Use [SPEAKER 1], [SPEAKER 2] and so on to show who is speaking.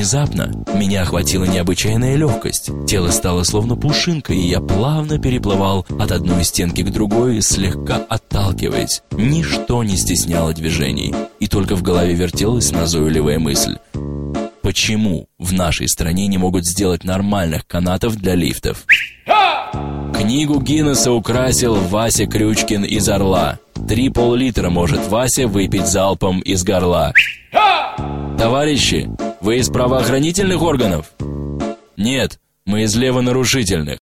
[SPEAKER 1] Внезапно меня охватила необычайная легкость. Тело стало словно пушинка, и я плавно переплывал от одной стенки к другой, слегка отталкиваясь. Ничто не стесняло движений, и только в голове вертелась назойливая мысль. Почему в нашей стране не могут сделать нормальных канатов для лифтов? Книгу Гиннесса украсил Вася Крючкин из Орла. Три пол-литра может Вася выпить залпом из горла. Товарищи, вы из правоохранительных органов? Нет, мы из левонарушительных.